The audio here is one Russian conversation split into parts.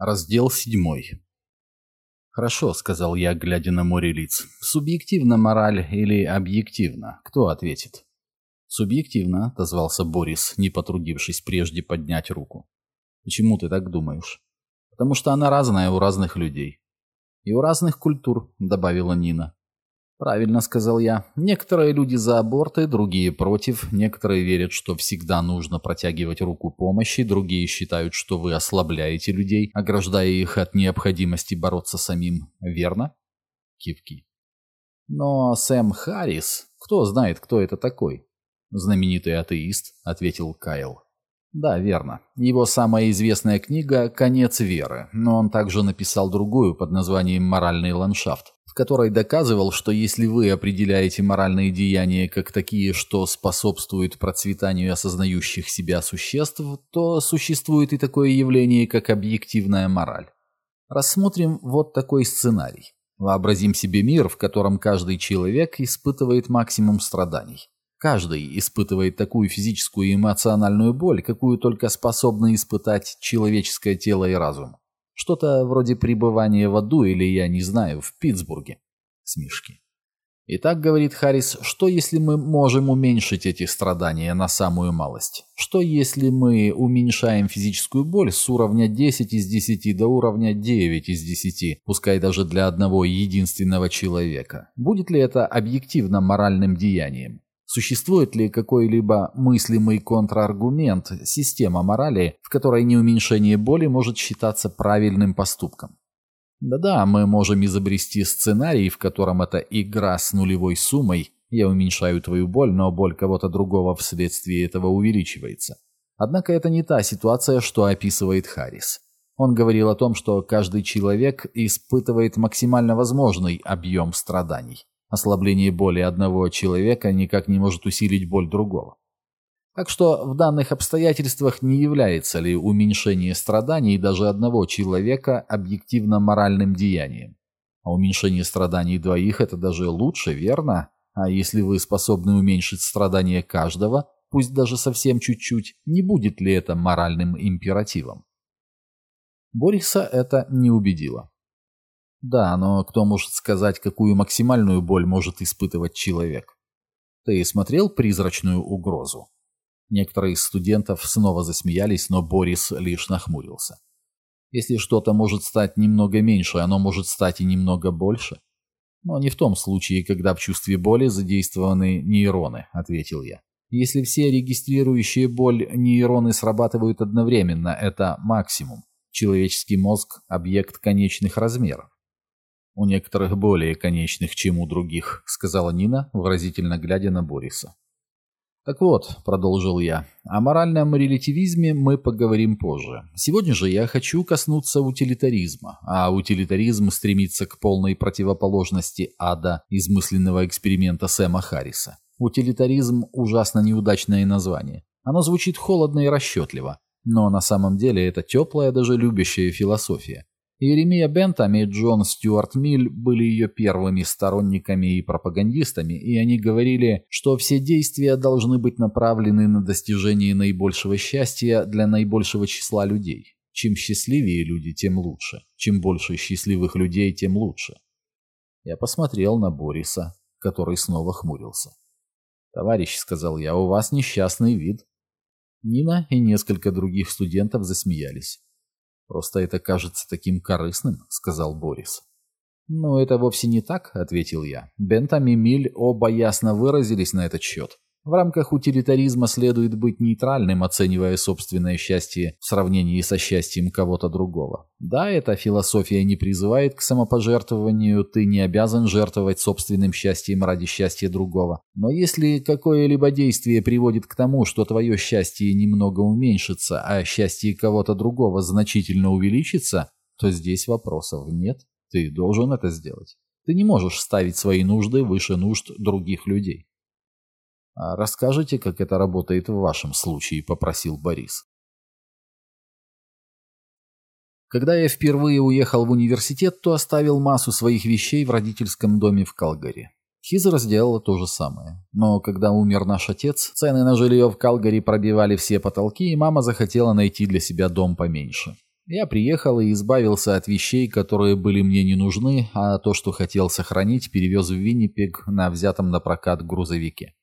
Раздел седьмой. «Хорошо», — сказал я, глядя на море лиц. «Субъективно мораль или объективно? Кто ответит?» «Субъективно», — отозвался Борис, не потрудившись прежде поднять руку. «Почему ты так думаешь?» «Потому что она разная у разных людей». «И у разных культур», — добавила Нина. «Правильно», — сказал я. «Некоторые люди за аборты, другие против. Некоторые верят, что всегда нужно протягивать руку помощи, другие считают, что вы ослабляете людей, ограждая их от необходимости бороться самим. Верно?» Кивки. «Но Сэм Харрис... Кто знает, кто это такой?» «Знаменитый атеист», — ответил Кайл. Да, верно. Его самая известная книга «Конец веры», но он также написал другую под названием «Моральный ландшафт», в которой доказывал, что если вы определяете моральные деяния как такие, что способствуют процветанию осознающих себя существ, то существует и такое явление, как объективная мораль. Рассмотрим вот такой сценарий. Вообразим себе мир, в котором каждый человек испытывает максимум страданий. Каждый испытывает такую физическую и эмоциональную боль, какую только способны испытать человеческое тело и разум. Что-то вроде пребывания в аду или, я не знаю, в Питтсбурге. Смешки. Итак, говорит Харрис, что если мы можем уменьшить эти страдания на самую малость? Что если мы уменьшаем физическую боль с уровня 10 из 10 до уровня 9 из 10, пускай даже для одного единственного человека? Будет ли это объективно моральным деянием? Существует ли какой-либо мыслимый контраргумент, система морали, в которой неуменьшение боли может считаться правильным поступком? Да-да, мы можем изобрести сценарий, в котором эта игра с нулевой суммой «я уменьшаю твою боль, но боль кого-то другого вследствие этого увеличивается». Однако это не та ситуация, что описывает Харрис. Он говорил о том, что каждый человек испытывает максимально возможный объем страданий. Ослабление боли одного человека никак не может усилить боль другого. Так что в данных обстоятельствах не является ли уменьшение страданий даже одного человека объективно моральным деянием. А уменьшение страданий двоих – это даже лучше, верно? А если вы способны уменьшить страдания каждого, пусть даже совсем чуть-чуть, не будет ли это моральным императивом? Бориса это не убедило. Да, но кто может сказать, какую максимальную боль может испытывать человек? Ты смотрел «Призрачную угрозу»? Некоторые из студентов снова засмеялись, но Борис лишь нахмурился. Если что-то может стать немного меньше, оно может стать и немного больше. Но не в том случае, когда в чувстве боли задействованы нейроны, ответил я. Если все регистрирующие боль нейроны срабатывают одновременно, это максимум. Человеческий мозг – объект конечных размеров. «У некоторых более конечных, чем у других», — сказала Нина, выразительно глядя на Бориса. «Так вот», — продолжил я, — «о моральном релятивизме мы поговорим позже. Сегодня же я хочу коснуться утилитаризма, а утилитаризм стремится к полной противоположности ада из мысленного эксперимента Сэма Харриса. Утилитаризм – ужасно неудачное название. Оно звучит холодно и расчетливо, но на самом деле это теплая, даже любящая философия. Еремия Бентам и Джон Стюарт Миль были ее первыми сторонниками и пропагандистами, и они говорили, что все действия должны быть направлены на достижение наибольшего счастья для наибольшего числа людей. Чем счастливее люди, тем лучше. Чем больше счастливых людей, тем лучше. Я посмотрел на Бориса, который снова хмурился. «Товарищ», — сказал я, — «у вас несчастный вид». Нина и несколько других студентов засмеялись. «Просто это кажется таким корыстным», — сказал Борис. «Ну, это вовсе не так», — ответил я. Бентам и Миль оба ясно выразились на этот счет. В рамках утилитаризма следует быть нейтральным, оценивая собственное счастье в сравнении со счастьем кого-то другого. Да, эта философия не призывает к самопожертвованию, ты не обязан жертвовать собственным счастьем ради счастья другого. Но если какое-либо действие приводит к тому, что твое счастье немного уменьшится, а счастье кого-то другого значительно увеличится, то здесь вопросов нет. Ты должен это сделать. Ты не можешь ставить свои нужды выше нужд других людей. А «Расскажите, как это работает в вашем случае», — попросил Борис. Когда я впервые уехал в университет, то оставил массу своих вещей в родительском доме в Калгари. Хизер сделала то же самое. Но когда умер наш отец, цены на жилье в Калгари пробивали все потолки, и мама захотела найти для себя дом поменьше. Я приехал и избавился от вещей, которые были мне не нужны, а то, что хотел сохранить, перевез в Виннипег на взятом на прокат грузовике.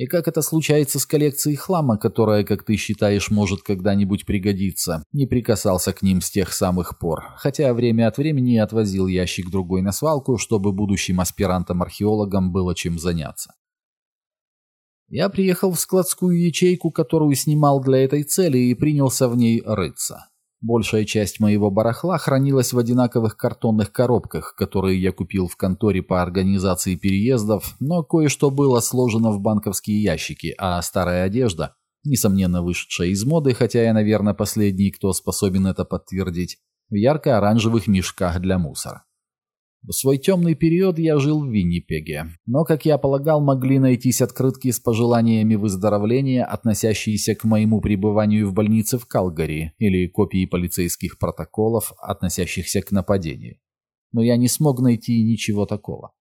И как это случается с коллекцией хлама, которая, как ты считаешь, может когда-нибудь пригодиться, не прикасался к ним с тех самых пор, хотя время от времени отвозил ящик другой на свалку, чтобы будущим аспирантам-археологам было чем заняться. Я приехал в складскую ячейку, которую снимал для этой цели, и принялся в ней рыться. Большая часть моего барахла хранилась в одинаковых картонных коробках, которые я купил в конторе по организации переездов, но кое-что было сложено в банковские ящики, а старая одежда, несомненно вышедшая из моды, хотя я, наверное, последний, кто способен это подтвердить, в ярко-оранжевых мешках для мусора. В свой темный период я жил в Виннипеге, но, как я полагал, могли найтись открытки с пожеланиями выздоровления, относящиеся к моему пребыванию в больнице в Калгари, или копии полицейских протоколов, относящихся к нападению. Но я не смог найти ничего такого.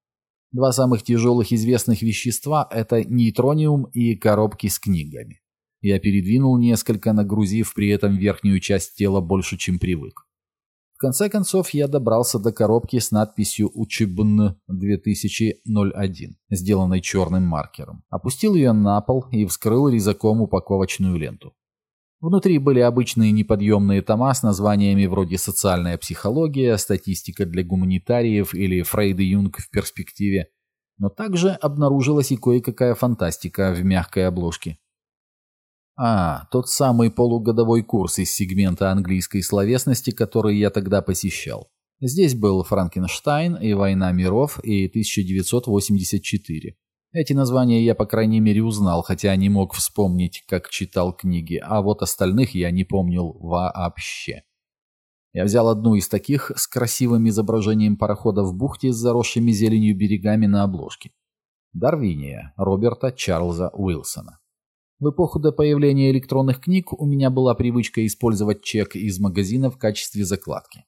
Два самых тяжелых известных вещества – это нейтрониум и коробки с книгами. Я передвинул несколько, нагрузив при этом верхнюю часть тела больше, чем привык. В конце концов, я добрался до коробки с надписью «Учебн 2001», сделанной черным маркером. Опустил ее на пол и вскрыл резаком упаковочную ленту. Внутри были обычные неподъемные тома с названиями вроде «Социальная психология», «Статистика для гуманитариев» или «Фрейд и Юнг в перспективе». Но также обнаружилась и кое-какая фантастика в мягкой обложке. А, тот самый полугодовой курс из сегмента английской словесности, который я тогда посещал. Здесь был Франкенштайн и Война миров и 1984. Эти названия я, по крайней мере, узнал, хотя не мог вспомнить, как читал книги, а вот остальных я не помнил вообще. Я взял одну из таких с красивым изображением парохода в бухте с заросшими зеленью берегами на обложке. Дарвиния Роберта Чарльза Уилсона. В эпоху до появления электронных книг у меня была привычка использовать чек из магазина в качестве закладки.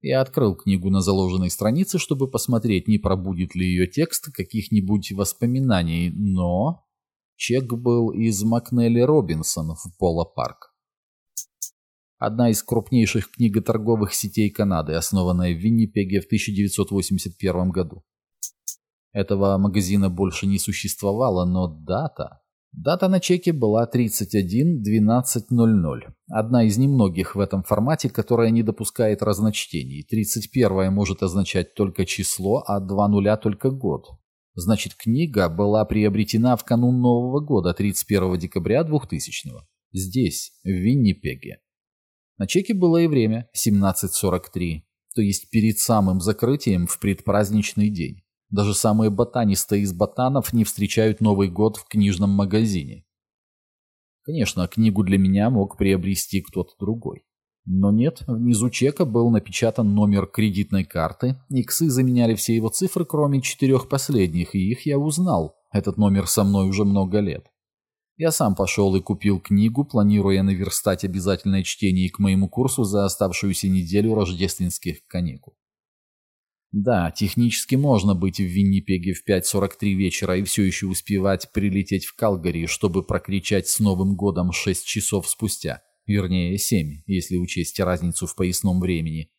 Я открыл книгу на заложенной странице, чтобы посмотреть, не пробудет ли ее текст каких-нибудь воспоминаний, но... Чек был из Макнелли Робинсон в Пола Парк. Одна из крупнейших книготорговых сетей Канады, основанная в Виннипеге в 1981 году. Этого магазина больше не существовало, но дата... Дата на чеке была 31.12.00. Одна из немногих в этом формате, которая не допускает разночтений. 31 может означать только число, а два нуля только год. Значит, книга была приобретена в канун Нового года, 31 декабря 2000 -го. Здесь, в Виннипеге. На чеке было и время, 17.43, то есть перед самым закрытием в предпраздничный день. Даже самые ботанистые из ботанов не встречают Новый год в книжном магазине. Конечно, книгу для меня мог приобрести кто-то другой. Но нет, внизу чека был напечатан номер кредитной карты, иксы заменяли все его цифры, кроме четырех последних, и их я узнал. Этот номер со мной уже много лет. Я сам пошел и купил книгу, планируя наверстать обязательное чтение к моему курсу за оставшуюся неделю рождественских каникул. Да, технически можно быть в Виннипеге в 5.43 вечера и все еще успевать прилететь в Калгари, чтобы прокричать с Новым годом 6 часов спустя. Вернее, 7, если учесть разницу в поясном времени.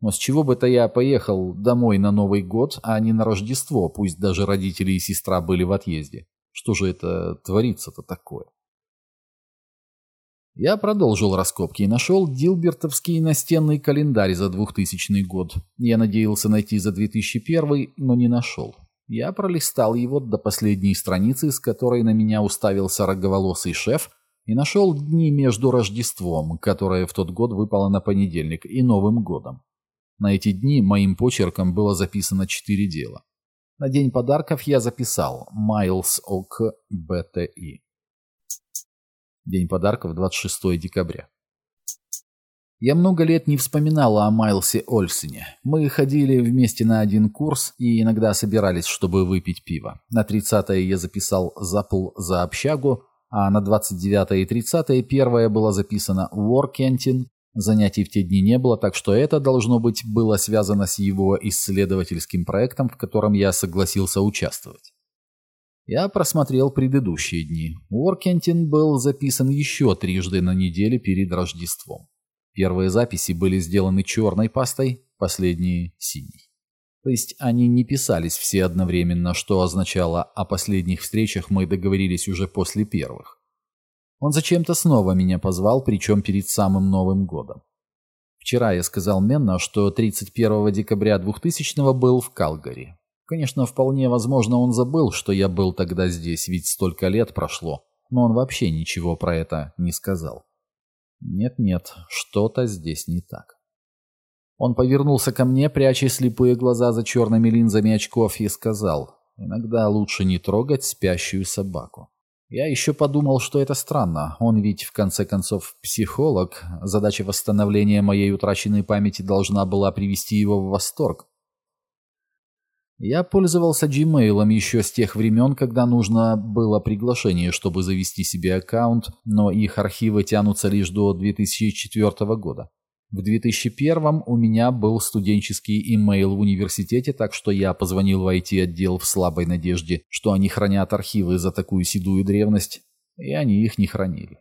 Но с чего бы то я поехал домой на Новый год, а не на Рождество, пусть даже родители и сестра были в отъезде? Что же это творится-то такое? Я продолжил раскопки и нашел Дилбертовский настенный календарь за 2000 год. Я надеялся найти за 2001, но не нашел. Я пролистал его до последней страницы, с которой на меня уставился роговолосый шеф, и нашел дни между Рождеством, которое в тот год выпало на понедельник, и Новым годом. На эти дни моим почерком было записано четыре дела. На день подарков я записал «Майлз ОК БТИ». День подарков 26 декабря. Я много лет не вспоминала о Майлсе Ольсене. Мы ходили вместе на один курс и иногда собирались, чтобы выпить пиво. На 30-е я записал «Запл за общагу», а на 29 и 30 первое было записано «Воркентин». Занятий в те дни не было, так что это, должно быть, было связано с его исследовательским проектом, в котором я согласился участвовать. Я просмотрел предыдущие дни. Уоркентин был записан еще трижды на неделе перед Рождеством. Первые записи были сделаны черной пастой, последние — синей. То есть они не писались все одновременно, что означало «о последних встречах мы договорились уже после первых». Он зачем-то снова меня позвал, причем перед самым Новым годом. Вчера я сказал Менна, что 31 декабря 2000 был в Калгари. Конечно, вполне возможно, он забыл, что я был тогда здесь, ведь столько лет прошло, но он вообще ничего про это не сказал. Нет-нет, что-то здесь не так. Он повернулся ко мне, пряча слепые глаза за черными линзами очков, и сказал, «Иногда лучше не трогать спящую собаку». Я еще подумал, что это странно. Он ведь, в конце концов, психолог. Задача восстановления моей утраченной памяти должна была привести его в восторг. Я пользовался Gmail еще с тех времен, когда нужно было приглашение, чтобы завести себе аккаунт, но их архивы тянутся лишь до 2004 года. В 2001 у меня был студенческий имейл в университете, так что я позвонил в IT-отдел в слабой надежде, что они хранят архивы за такую седую древность, и они их не хранили.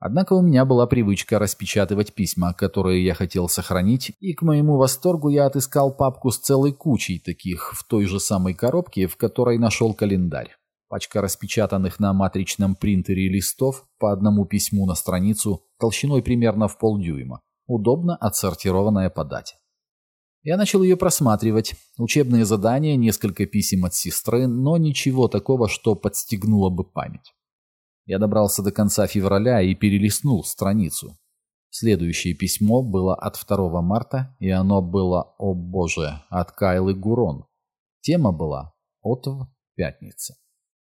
Однако у меня была привычка распечатывать письма, которые я хотел сохранить, и к моему восторгу я отыскал папку с целой кучей таких в той же самой коробке, в которой нашел календарь. Пачка распечатанных на матричном принтере листов по одному письму на страницу толщиной примерно в полдюйма, удобно отсортированная по дате. Я начал ее просматривать. Учебные задания, несколько писем от сестры, но ничего такого, что подстегнуло бы память. Я добрался до конца февраля и перелистнул страницу. Следующее письмо было от 2 марта, и оно было, о боже, от Кайлы Гурон. Тема была «Отв. Пятница».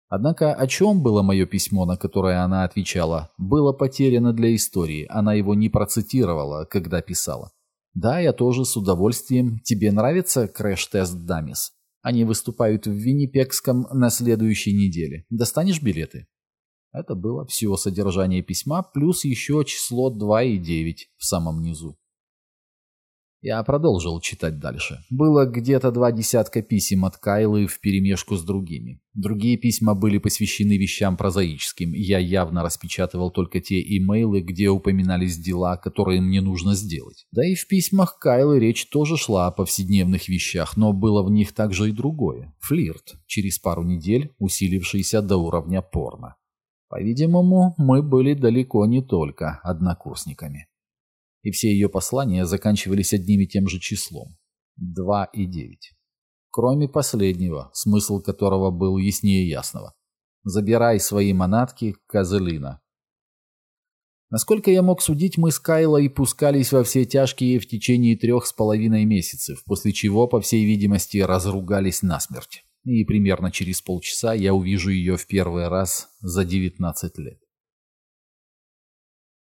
Однако о чем было мое письмо, на которое она отвечала, было потеряно для истории, она его не процитировала, когда писала. Да, я тоже с удовольствием. Тебе нравится Crash Test Dummies? Они выступают в Виннипегском на следующей неделе. Достанешь билеты? Это было все содержание письма, плюс еще число 2 и 9 в самом низу. Я продолжил читать дальше. Было где-то два десятка писем от Кайлы вперемешку с другими. Другие письма были посвящены вещам прозаическим. Я явно распечатывал только те имейлы, где упоминались дела, которые мне нужно сделать. Да и в письмах Кайлы речь тоже шла о повседневных вещах, но было в них также и другое. Флирт, через пару недель усилившийся до уровня порно. По-видимому, мы были далеко не только однокурсниками. И все ее послания заканчивались одним и тем же числом – 2 и 9. Кроме последнего, смысл которого был яснее ясного. «Забирай свои манатки, козылина». Насколько я мог судить, мы с Кайлой пускались во все тяжкие в течение трех с половиной месяцев, после чего, по всей видимости, разругались насмерть и примерно через полчаса я увижу ее в первый раз за 19 лет.